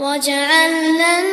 وجعلنا